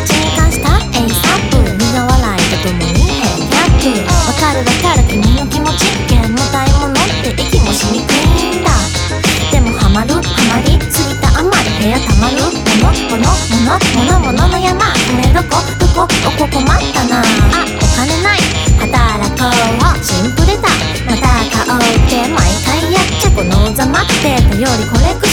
お友達に貸した ASAP 苦笑いとともに変ギャップわかるわかる君の気持ち。煙たいものって息もしにくいんだでもハマるハマりすぎたあまり部屋たまるものものものものものの山これどこどこおこ困ったなあお金ない働こうシンプルだまた買おうって毎回やっち。ゃこのざまってたよりコレクションがしたい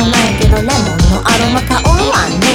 もないけどレモンのアロマ香るわね。